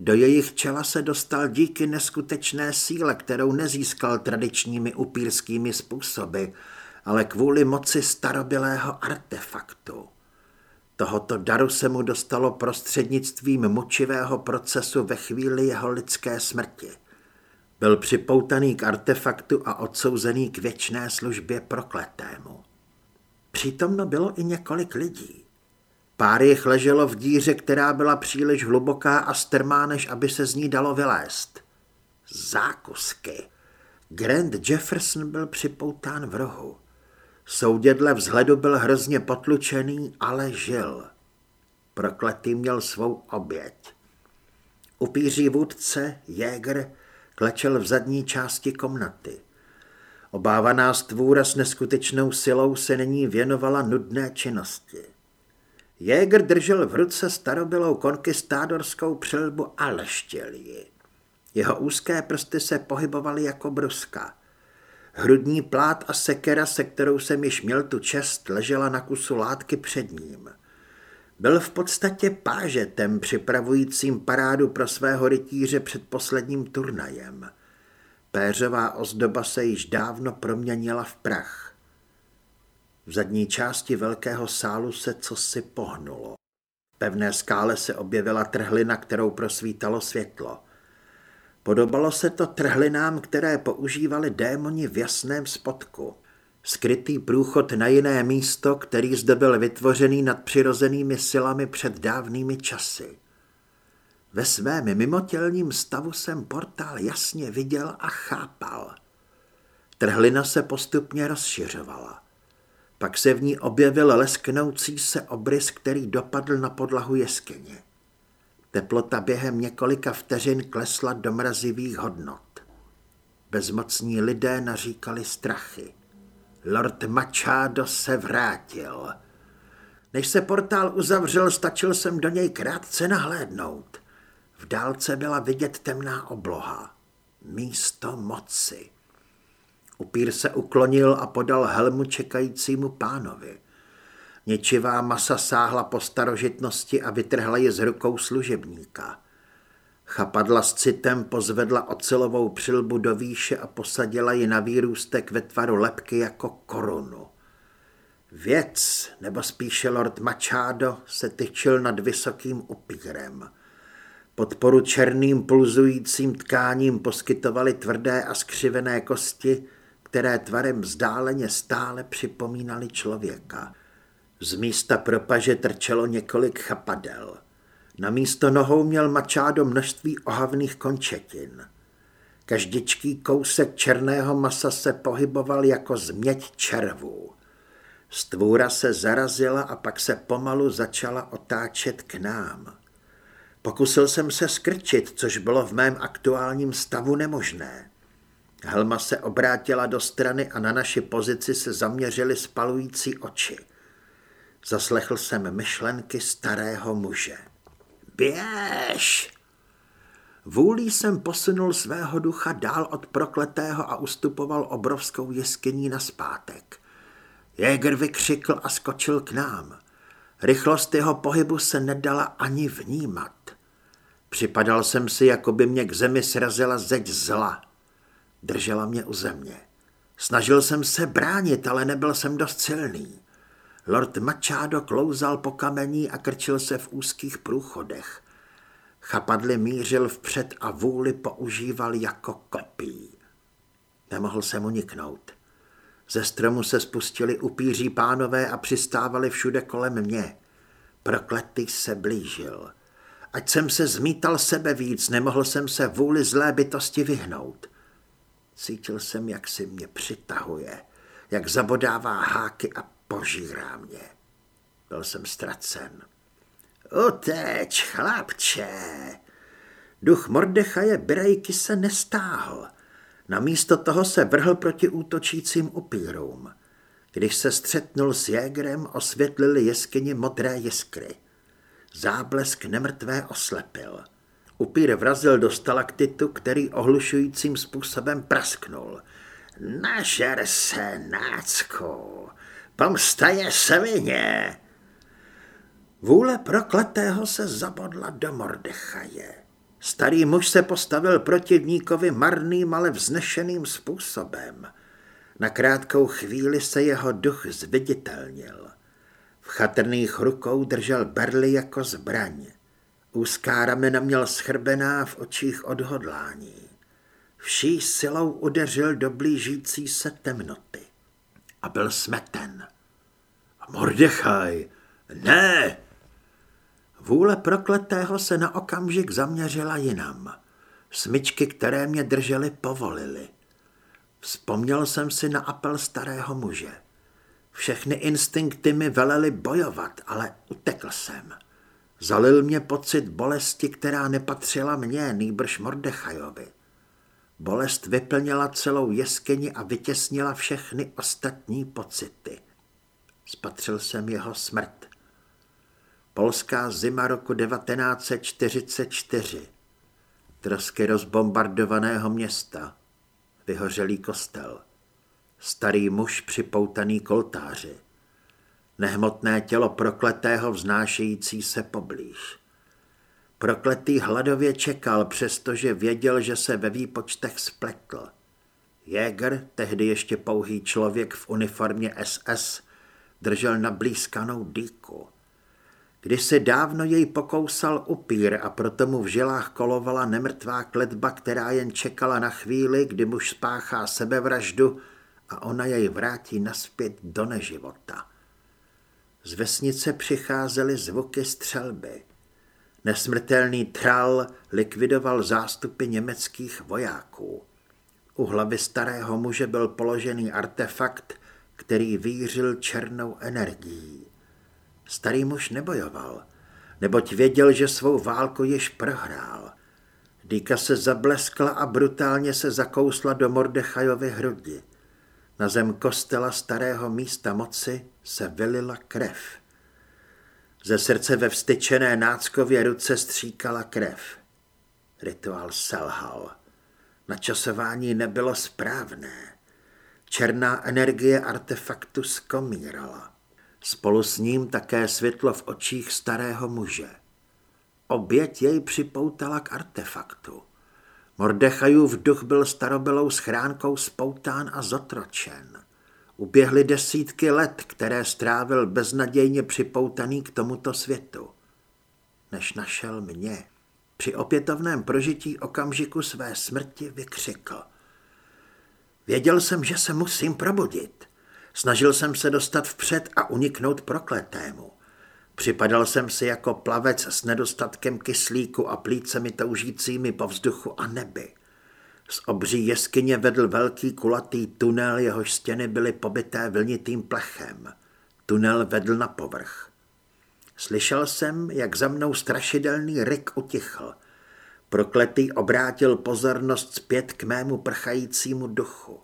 Do jejich čela se dostal díky neskutečné síle, kterou nezískal tradičními upírskými způsoby, ale kvůli moci starobilého artefaktu. Tohoto daru se mu dostalo prostřednictvím mučivého procesu ve chvíli jeho lidské smrti. Byl připoutaný k artefaktu a odsouzený k věčné službě prokletému. Přítomno bylo i několik lidí. Pár jich leželo v díře, která byla příliš hluboká a strmá, než aby se z ní dalo vylézt. Zákusky. Grant Jefferson byl připoután v rohu. Soudědle vzhledu byl hrozně potlučený, ale žil. Prokletý měl svou oběť. Upíří vůdce, Jäger, klečel v zadní části komnaty. Obávaná stvůra s neskutečnou silou se nyní věnovala nudné činnosti. Jäger držel v ruce starobylou konkistádorskou přelbu a leštěl ji. Jeho úzké prsty se pohybovaly jako bruska. Hrudní plát a sekera, se kterou jsem již měl tu čest, ležela na kusu látky před ním. Byl v podstatě pážetem připravujícím parádu pro svého rytíře před posledním turnajem. Péřová ozdoba se již dávno proměnila v prach. V zadní části velkého sálu se cosi pohnulo. Pevné skále se objevila trhlina, kterou prosvítalo světlo. Podobalo se to trhlinám, které používali démoni v jasném spodku. Skrytý průchod na jiné místo, který zde byl vytvořený nad přirozenými silami před dávnými časy. Ve svém mimotělním stavu jsem portál jasně viděl a chápal. Trhlina se postupně rozšiřovala. Pak se v ní objevil lesknoucí se obrys, který dopadl na podlahu jeskyně. Teplota během několika vteřin klesla do mrazivých hodnot. Bezmocní lidé naříkali strachy. Lord Machado se vrátil. Než se portál uzavřel, stačil jsem do něj krátce nahlédnout. V dálce byla vidět temná obloha. Místo moci. Upír se uklonil a podal helmu čekajícímu pánovi. Něčivá masa sáhla po starožitnosti a vytrhla je z rukou služebníka. Chapadla s citem pozvedla ocelovou přilbu do výše a posadila ji na výrůstek ve tvaru lepky jako korunu. Věc, nebo spíše lord Machado, se tyčil nad vysokým upírem. Podporu černým pulzujícím tkáním poskytovaly tvrdé a skřivené kosti, které tvarem vzdáleně stále připomínaly člověka. Z místa propaže trčelo několik chapadel. Na místo nohou měl Mačádo množství ohavných končetin. Každičký kousek černého masa se pohyboval jako změť červů. Stvůra se zarazila a pak se pomalu začala otáčet k nám. Pokusil jsem se skrčit, což bylo v mém aktuálním stavu nemožné. Helma se obrátila do strany a na naši pozici se zaměřily spalující oči. Zaslechl jsem myšlenky starého muže. Běž! Vůlí jsem posunul svého ducha dál od prokletého a ustupoval obrovskou jeskyní na zpátek. Jäger vykřikl a skočil k nám. Rychlost jeho pohybu se nedala ani vnímat. Připadal jsem si, jako by mě k zemi srazila zeď zla. Držela mě u země. Snažil jsem se bránit, ale nebyl jsem dost silný. Lord Machado klouzal po kamení a krčil se v úzkých průchodech. Chapadli mířil vpřed a vůli používal jako kopí. Nemohl jsem uniknout. Ze stromu se spustili upíří pánové a přistávali všude kolem mě. Prokletý se blížil. Ať jsem se zmítal sebe víc, nemohl jsem se vůli zlé bytosti vyhnout. Cítil jsem, jak si mě přitahuje, jak zabodává háky a požírá mě. Byl jsem ztracen. Uteč, chlapče! Duch Mordechaje Birejky se nestáhl. Namísto toho se vrhl proti útočícím upírům. Když se střetnul s Jégrem, osvětlili jeskyni modré jiskry. Záblesk nemrtvé oslepil. Upír vrazil do stalaktitu, který ohlušujícím způsobem prasknul. Nažer se, nácku, pomsta je svině. Vůle prokletého se zabodla do Mordechaje. Starý muž se postavil protivníkovi marným, ale vznešeným způsobem. Na krátkou chvíli se jeho duch zviditelnil. V chatrných rukou držel berly jako zbraň. Úzká ramena měl schrbená v očích odhodlání. Vší silou udeřil do blížící se temnoty. A byl smeten. Mordechaj, ne! Vůle prokletého se na okamžik zaměřila jinam. Smyčky, které mě držely, povolily. Vzpomněl jsem si na apel starého muže. Všechny instinkty mi velely bojovat, ale utekl jsem. Zalil mě pocit bolesti, která nepatřila mně, nýbrž Mordechajovi. Bolest vyplnila celou jeskyni a vytěsnila všechny ostatní pocity. Spatřil jsem jeho smrt. Polská zima roku 1944. Trosky rozbombardovaného města. Vyhořelý kostel. Starý muž připoutaný koltáři. Nehmotné tělo prokletého vznášející se poblíž. Prokletý hladově čekal, přestože věděl, že se ve výpočtech spletl. Jäger, tehdy ještě pouhý člověk v uniformě SS, držel nablízkanou dýku. Když se dávno jej pokousal upír a proto mu v žilách kolovala nemrtvá kletba, která jen čekala na chvíli, kdy muž spáchá sebevraždu a ona jej vrátí naspět do neživota. Z vesnice přicházely zvuky střelby. Nesmrtelný tral likvidoval zástupy německých vojáků. U hlavy starého muže byl položený artefakt, který vířil černou energií. Starý muž nebojoval, neboť věděl, že svou válku již prohrál. Dýka se zableskla a brutálně se zakousla do Mordechajovy hrudi. Na zem kostela starého místa moci se vylila krev. Ze srdce ve vstyčené náckově ruce stříkala krev. Rituál selhal. Načasování nebylo správné. Černá energie artefaktu skomírala. Spolu s ním také světlo v očích starého muže. Oběť jej připoutala k artefaktu. Mordechajův duch byl starobylou schránkou spoután a zotročen. Uběhly desítky let, které strávil beznadějně připoutaný k tomuto světu. Než našel mě. Při opětovném prožití okamžiku své smrti vykřikl. Věděl jsem, že se musím probudit. Snažil jsem se dostat vpřed a uniknout prokletému. Připadal jsem si jako plavec s nedostatkem kyslíku a plícemi toužícími po vzduchu a nebi. Z obří jeskyně vedl velký kulatý tunel, jehož stěny byly pobyté vlnitým plechem. Tunel vedl na povrch. Slyšel jsem, jak za mnou strašidelný ryk utichl. Prokletý obrátil pozornost zpět k mému prchajícímu duchu.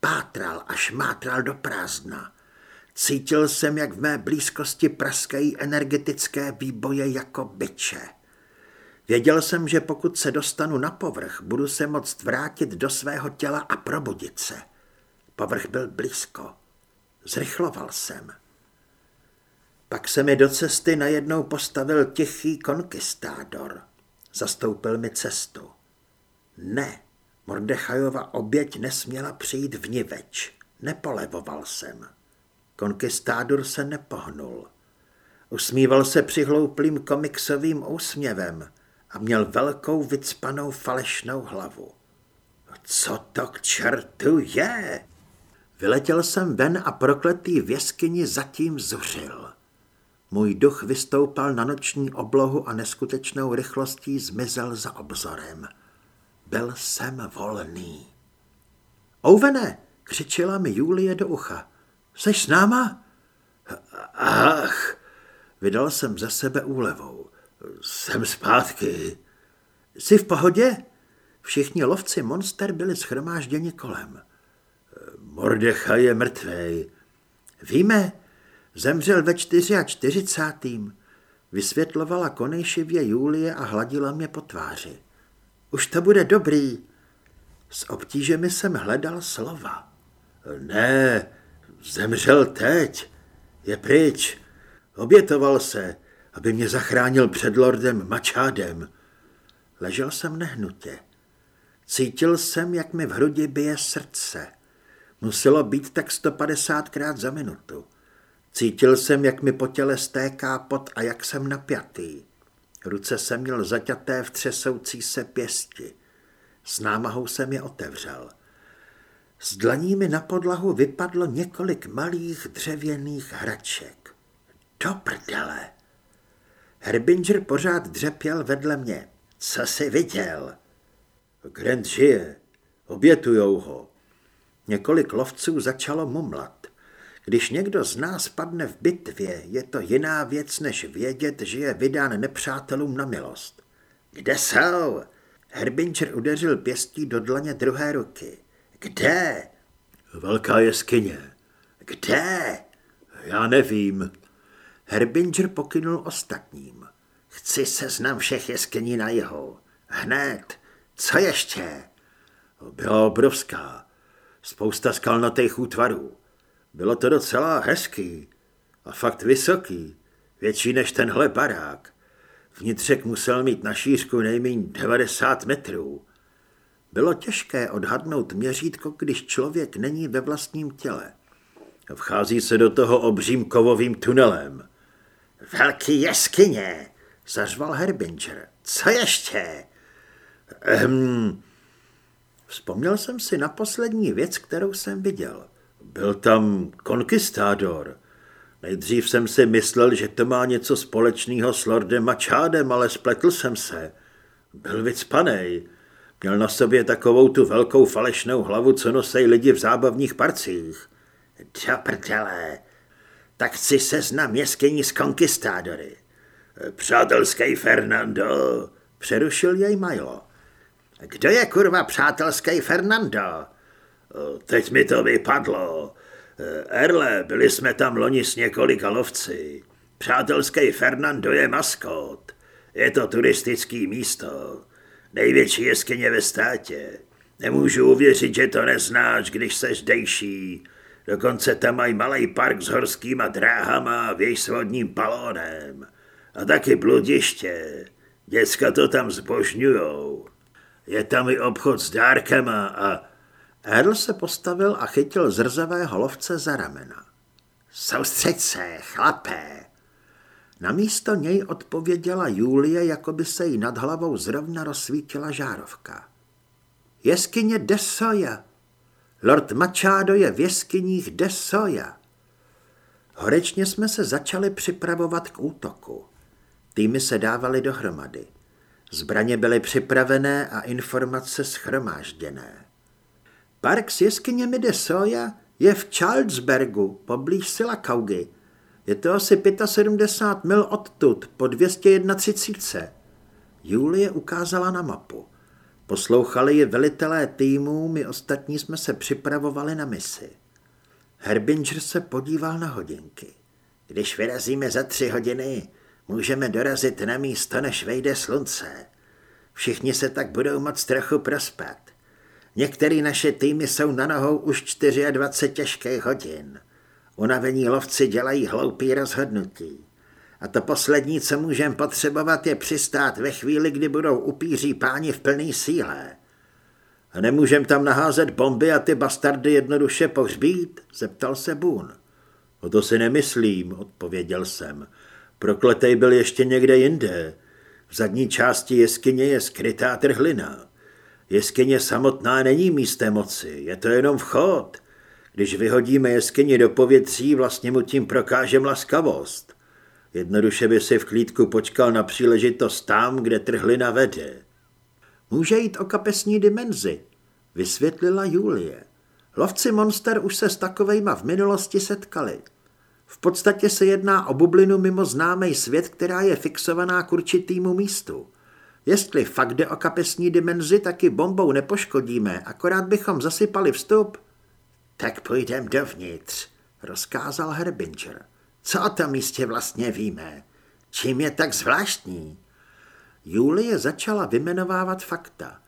Pátral až mátral do prázdna. Cítil jsem, jak v mé blízkosti praskají energetické výboje jako byče. Věděl jsem, že pokud se dostanu na povrch, budu se moct vrátit do svého těla a probudit se. Povrch byl blízko. Zrychloval jsem. Pak se mi do cesty najednou postavil tichý konkistádor. Zastoupil mi cestu. Ne, Mordechajova oběť nesměla přijít v niveč. Nepolevoval jsem. Konkistádor se nepohnul. Usmíval se přihlouplým komiksovým úsměvem a měl velkou vycpanou falešnou hlavu. Co to k čertu je? Vyletěl jsem ven a prokletý v jeskyni zatím zuřil. Můj duch vystoupal na noční oblohu a neskutečnou rychlostí zmizel za obzorem. Byl jsem volný. Ouvene, křičela mi Julie do ucha. Seš s náma? Ach, vydal jsem ze sebe úlevou. Jsem zpátky. Jsi v pohodě? Všichni lovci monster byli schromážděni kolem. Mordecha je mrtvej. Víme, zemřel ve 44. Vysvětlovala konejšivě Julie a hladila mě po tváři. Už to bude dobrý. S obtížemi jsem hledal slova. Ne, zemřel teď. Je pryč. Obětoval se aby mě zachránil před lordem Mačádem. Ležel jsem nehnutě. Cítil jsem, jak mi v hrudi bije srdce. Muselo být tak 150krát za minutu. Cítil jsem, jak mi po těle stéká pot a jak jsem napjatý. Ruce jsem měl zaťaté v třesoucí se pěsti. S námahou jsem je otevřel. S dlaními na podlahu vypadlo několik malých dřevěných hraček. Do prdele! Herbinger pořád dřepěl vedle mě. Co jsi viděl? Grant žije. Obětujou ho. Několik lovců začalo mumlat. Když někdo z nás padne v bitvě, je to jiná věc, než vědět, že je vydán nepřátelům na milost. Kde jsou? Herbinger udeřil pěstí do dlaně druhé ruky. Kde? Velká jeskyně. Kde? Já nevím. Herbinger pokynul ostatním. Chci seznam všech jeskyní na jeho. Hned. Co ještě? Byla obrovská. Spousta skalnatých útvarů. Bylo to docela hezký a fakt vysoký, větší než tenhle barák. Vnitřek musel mít na šířku nejméně 90 metrů. Bylo těžké odhadnout měřítko, když člověk není ve vlastním těle. Vchází se do toho obřím kovovým tunelem. Velký jeskyně, zařval Herbinger. Co ještě? Ehm, vzpomněl jsem si na poslední věc, kterou jsem viděl. Byl tam konkistádor. Nejdřív jsem si myslel, že to má něco společného s Lordem Mačádem, ale spletl jsem se. Byl vycpanej. Měl na sobě takovou tu velkou falešnou hlavu, co nosej lidi v zábavních parcích. Do prdele. Tak chci seznam jeskyní s konkistádory. Přátelský Fernando, přerušil jej Milo. Kdo je kurva přátelský Fernando? Teď mi to vypadlo. Erle, byli jsme tam loni s několika lovci. Přátelský Fernando je maskot. Je to turistický místo. Největší jeskyně ve státě. Nemůžu uvěřit, že to neznáš, když seš dejší. Dokonce tam mají malý park s horskýma dráhama a vějsvodním balónem. A taky bludiště. Děcka to tam zbožňujou. Je tam i obchod s dárkama a... Erl se postavil a chytil zrzavého lovce za ramena. Soustřeď se, chlapé! Na místo něj odpověděla Julie, jako by se jí nad hlavou zrovna rozsvítila žárovka. Jeskyně Desoja. Lord Machado je v jeskyních Desoja. Horečně jsme se začali připravovat k útoku. Týmy se dávaly dohromady. Zbraně byly připravené a informace schromážděné. Park s jeskyněmi Desoja je v Charlesbergu, poblíž Silakaugy, je to asi 75 mil odtud, po 231. Julie ukázala na mapu. Poslouchali je velitelé týmů, my ostatní jsme se připravovali na misi. Herbinger se podíval na hodinky. Když vyrazíme za tři hodiny, můžeme dorazit na místo, než vejde slunce. Všichni se tak budou moc trochu prospat. Některé naše týmy jsou na nohou už 24 těžkých hodin. Unavení lovci dělají hloupý rozhodnutí. A to poslední, co můžeme potřebovat, je přistát ve chvíli, kdy budou upíří páni v plné síle. A nemůžem tam naházet bomby a ty bastardy jednoduše pohřbít? Zeptal se Boone. O to si nemyslím, odpověděl jsem. Prokletej byl ještě někde jinde. V zadní části jeskyně je skrytá trhlina. Jeskyně samotná není místem moci, je to jenom vchod. Když vyhodíme jeskyni do povětří, vlastně mu tím prokážem laskavost. Jednoduše by si v klídku počkal na příležitost tam, kde trhlina vede. Může jít o kapesní dimenzi, vysvětlila Julie. Lovci monster už se s takovejma v minulosti setkali. V podstatě se jedná o bublinu mimo známý svět, která je fixovaná k určitýmu místu. Jestli fakt jde o kapesní dimenzi, taky bombou nepoškodíme, akorát bychom zasypali vstup. Tak půjdem dovnitř, rozkázal Herbinger. Co o tom místě vlastně víme? Čím je tak zvláštní? Julie začala vymenovávat fakta.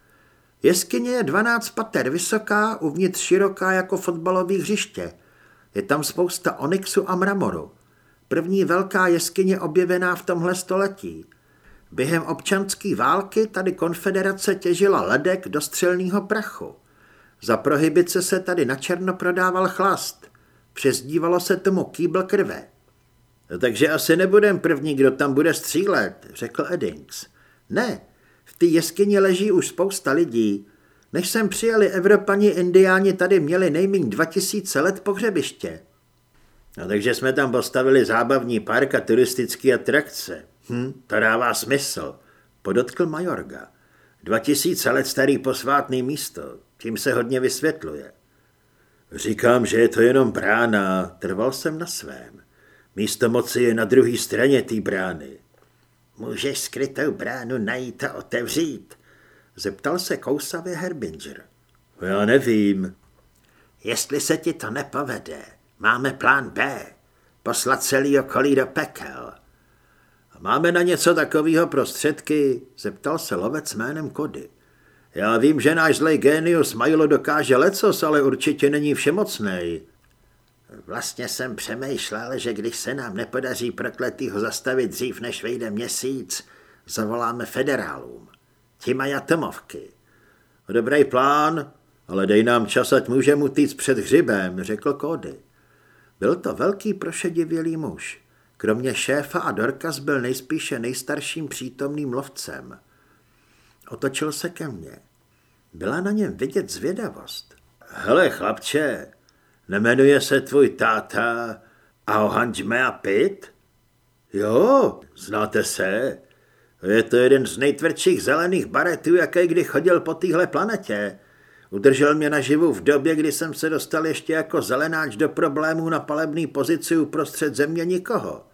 Jeskyně je 12 pater vysoká, uvnitř široká jako fotbalové hřiště. Je tam spousta onyxu a mramoru. První velká jeskyně objevená v tomhle století. Během občanské války tady konfederace těžila ledek do střelného prachu. Za prohybice se tady na černo prodával chlast. Přezdívalo se tomu kýbl krve. No, takže asi nebudem první, kdo tam bude střílet, řekl Eddings. Ne, v té jeskyni leží už spousta lidí. Než sem přijeli Evropani, Indiáni tady měli nejméně 2000 let pohřebiště. No takže jsme tam postavili zábavní park a turistické atrakce. Hm, to dává smysl, podotkl Majorga. 2000 let starý posvátný místo. Tím se hodně vysvětluje. Říkám, že je to jenom brána, trval jsem na svém. Místo moci je na druhé straně té brány. Můžeš skrytou bránu najít a otevřít? Zeptal se kousavě Herbinger. Já nevím. Jestli se ti to nepovede, máme plán B. Poslat celý okolí do pekel. Máme na něco takového prostředky? Zeptal se lovec jménem Kody. Já vím, že náš zlej genius Majlo dokáže lecos, ale určitě není všemocnej. Vlastně jsem přemýšlel, že když se nám nepodaří prokletýho zastavit dřív, než vejde měsíc, zavoláme federálům. Ti mají atomovky. Dobrý plán, ale dej nám čas, ať můžeme utíct před hřibem, řekl Kody. Byl to velký prošedivělý muž. Kromě šéfa a Dorkas byl nejspíše nejstarším přítomným lovcem. Otočil se ke mně. Byla na něm vidět zvědavost. Hele, chlapče, nemenuje se tvůj táta Aohanjmea Pit? Jo, znáte se. Je to jeden z nejtvrdších zelených baretů, jaký kdy chodil po téhle planetě. Udržel mě naživu v době, kdy jsem se dostal ještě jako zelenáč do problémů na palebný pozici uprostřed země nikoho.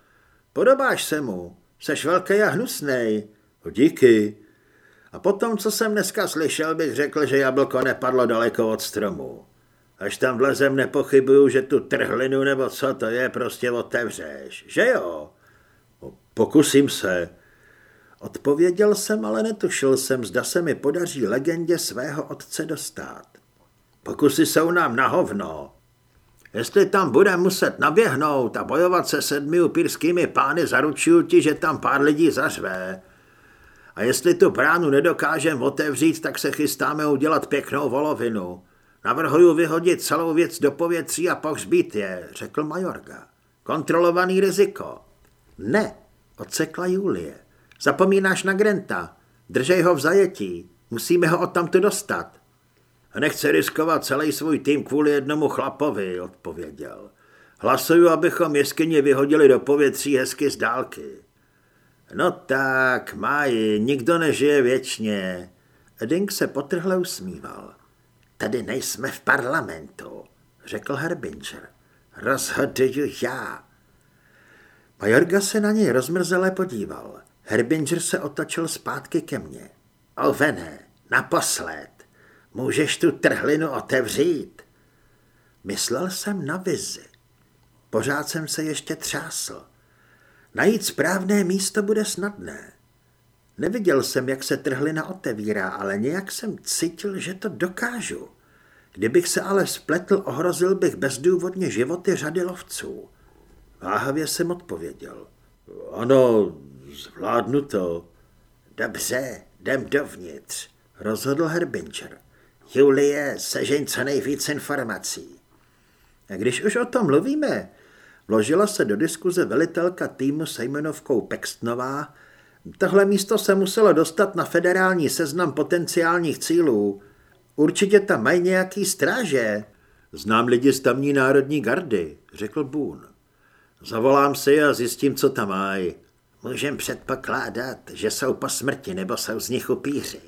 Podobáš se mu, seš velký a hnusnej. Díky. A potom, co jsem dneska slyšel, bych řekl, že jablko nepadlo daleko od stromu. Až tam vlezem nepochybuju, že tu trhlinu nebo co to je, prostě otevřeš. Že jo? Pokusím se. Odpověděl jsem, ale netušil jsem, zda se mi podaří legendě svého otce dostat. Pokusy jsou nám na hovno. Jestli tam bude muset naběhnout a bojovat se sedmi upírskými pány, zaručuju ti, že tam pár lidí zařve. A jestli tu bránu nedokážeme otevřít, tak se chystáme udělat pěknou volovinu. Navrhuju vyhodit celou věc do povětří a pohřbít je, řekl Majorga. Kontrolovaný riziko. Ne, odsekla Julie. Zapomínáš na Grenta. Držej ho v zajetí. Musíme ho odtamtu dostat. Nechce riskovat celý svůj tým kvůli jednomu chlapovi, odpověděl. Hlasuju, abychom jeskyně vyhodili do povětří hezky z dálky. No tak, Máji, nikdo nežije věčně. Dink se potrhle usmíval. Tady nejsme v parlamentu, řekl Herbinger. Rozhoduju já. Majorga se na něj rozmrzelé podíval. Herbinger se otočil zpátky ke mně. Ovene, naposled, můžeš tu trhlinu otevřít? Myslel jsem na vizi. Pořád jsem se ještě třásl. Najít správné místo bude snadné. Neviděl jsem, jak se trhlina otevírá, ale nějak jsem cítil, že to dokážu. Kdybych se ale spletl, ohrozil bych bezdůvodně životy řady lovců. Váhavě jsem odpověděl. Ano, zvládnu to. Dobře, jdem dovnitř, rozhodl Herbinger. Julie, sežeň co nejvíc informací. A když už o tom mluvíme, vložila se do diskuze velitelka týmu se jmenovkou Pextnová, Tohle místo se muselo dostat na federální seznam potenciálních cílů. Určitě tam mají nějaký stráže. Znám lidi z tamní národní gardy, řekl Boone. Zavolám si a zjistím, co tam mají. Můžem předpokládat, že jsou po smrti nebo jsou z nich upíři.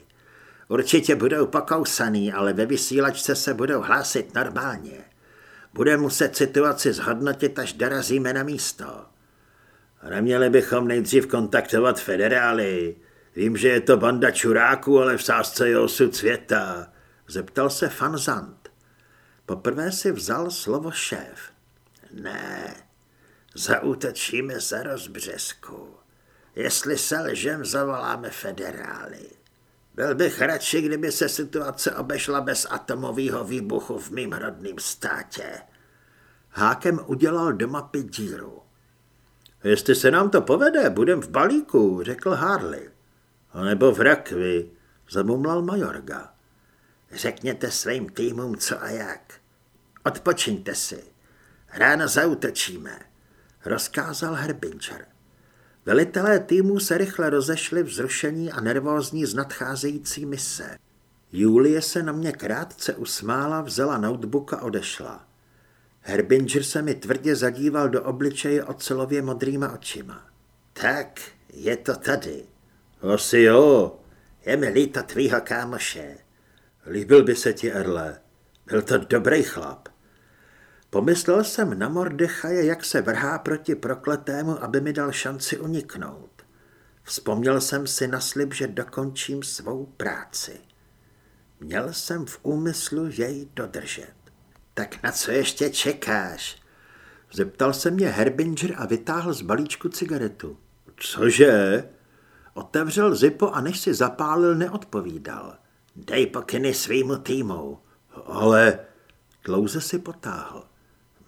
Určitě budou pokousaný, ale ve vysílačce se budou hlásit normálně. Bude muset situaci zhodnotit, až dorazíme na místo. Neměli bychom nejdřív kontaktovat federály. Vím, že je to banda čuráků, ale v sázce je osud světa. Zeptal se Fanzant. Poprvé si vzal slovo šéf. Ne, zaútočíme za rozbřesku. Jestli se lžem, zavoláme federály. Byl bych radši, kdyby se situace obešla bez atomového výbuchu v mým rodném státě. Hákem udělal do mapy díru. Jestli se nám to povede, budem v balíku, řekl Harley. A nebo v rakvi, zamumlal Majorga. Řekněte svým týmům co a jak. Odpočiňte si. Ráno zautočíme, rozkázal Herbincher. Velitelé týmu se rychle rozešli vzrušení a nervózní z nadcházející mise. Julie se na mě krátce usmála, vzala notebook a odešla. Herbinger se mi tvrdě zadíval do obličeje ocelově modrýma očima. Tak, je to tady. Asi jo. Je mi líto tvýho kámoše. Líbil by se ti, Erle. Byl to dobrý chlap. Pomyslel jsem na Mordechaje, jak se vrhá proti prokletému, aby mi dal šanci uniknout. Vzpomněl jsem si na slib, že dokončím svou práci. Měl jsem v úmyslu jej dodržet. Tak na co ještě čekáš? Zeptal se mě Herbinger a vytáhl z balíčku cigaretu. Cože? Otevřel zipo a než si zapálil, neodpovídal. Dej pokyny svýmu týmu. Ale dlouze si potáhl.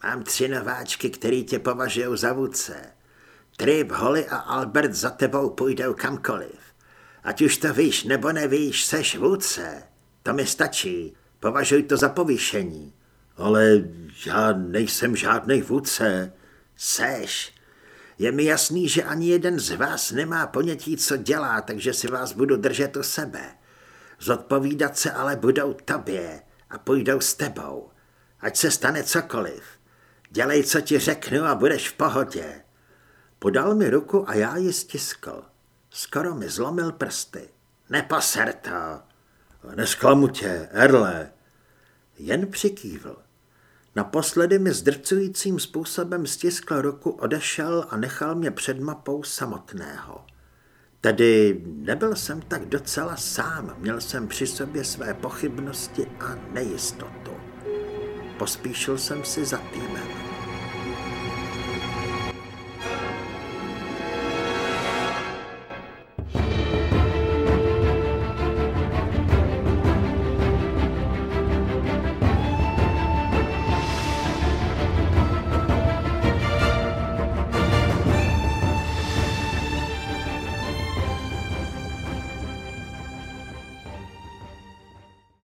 Mám tři nováčky, který tě považují za vůdce. Trip, Holly a Albert za tebou půjdou kamkoliv. Ať už to víš nebo nevíš, seš vůdce. To mi stačí. Považuj to za povýšení. Ale já nejsem žádný vůdce. Seš. Je mi jasný, že ani jeden z vás nemá ponětí, co dělá, takže si vás budu držet u sebe. Zodpovídat se ale budou tobě a půjdou s tebou. Ať se stane cokoliv. Dělej, co ti řeknu a budeš v pohodě. Podal mi ruku a já ji stiskl. Skoro mi zlomil prsty. Neposer to. Nesklamu tě, Erle. Jen přikývl. Naposledy mi zdrcujícím způsobem stiskl ruku, odešel a nechal mě před mapou samotného. Tedy nebyl jsem tak docela sám, měl jsem při sobě své pochybnosti a nejistotu. Pospíšil jsem si za týmem.